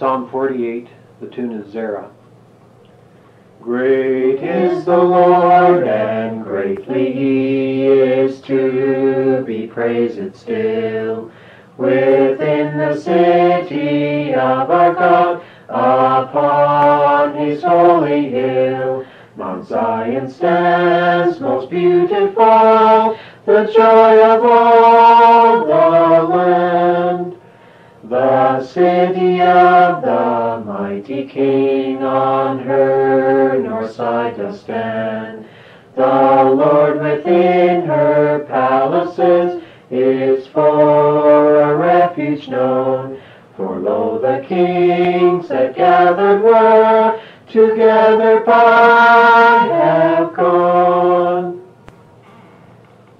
Psalm 48, the tune is Zerah. Great is the Lord, and greatly he is to be praised still. Within the city of our God, upon his holy hill, Mount Zion stands most beautiful, the joy of all the city of the mighty King on her north side does stand. The Lord within her palaces is for a refuge known. For lo, the kings that gathered were together by have gone.